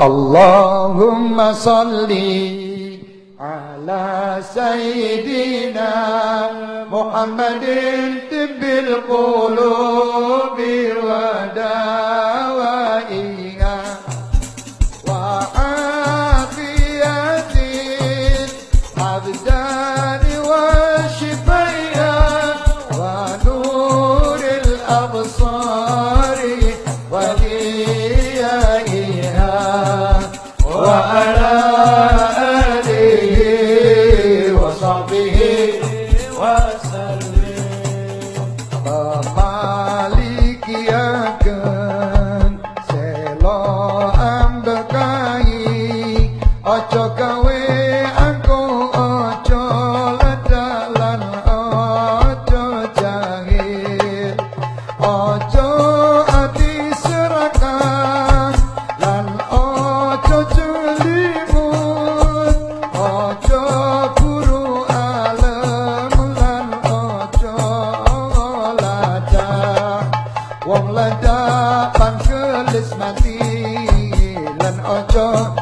اللهم صل على سيدنا محمد طب القلوب ودواء Santa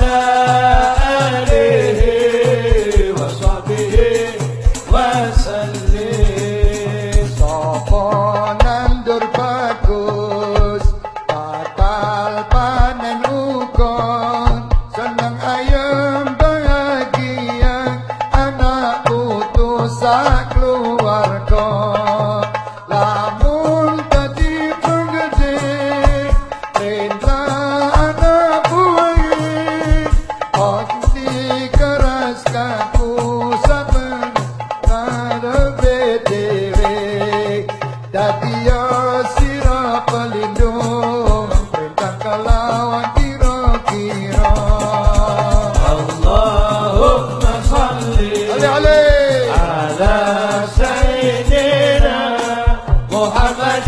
love.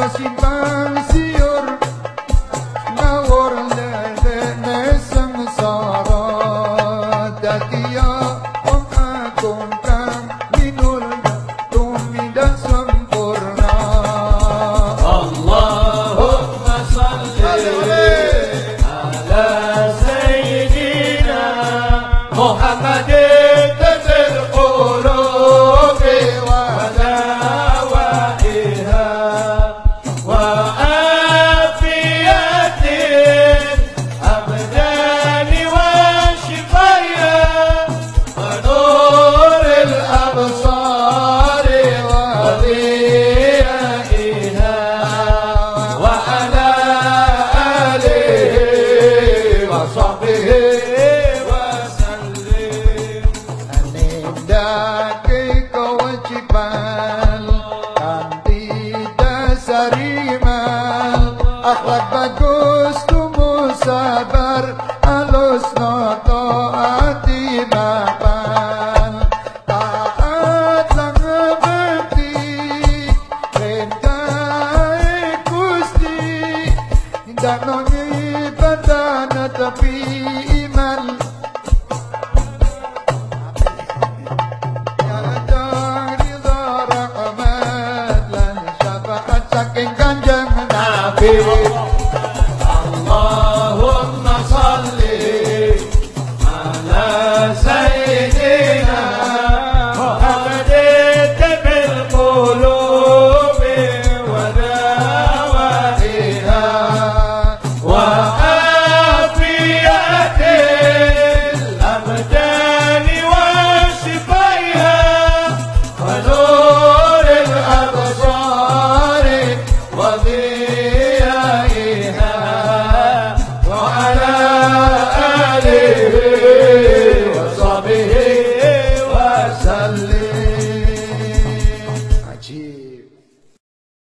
Cosas infancia. God.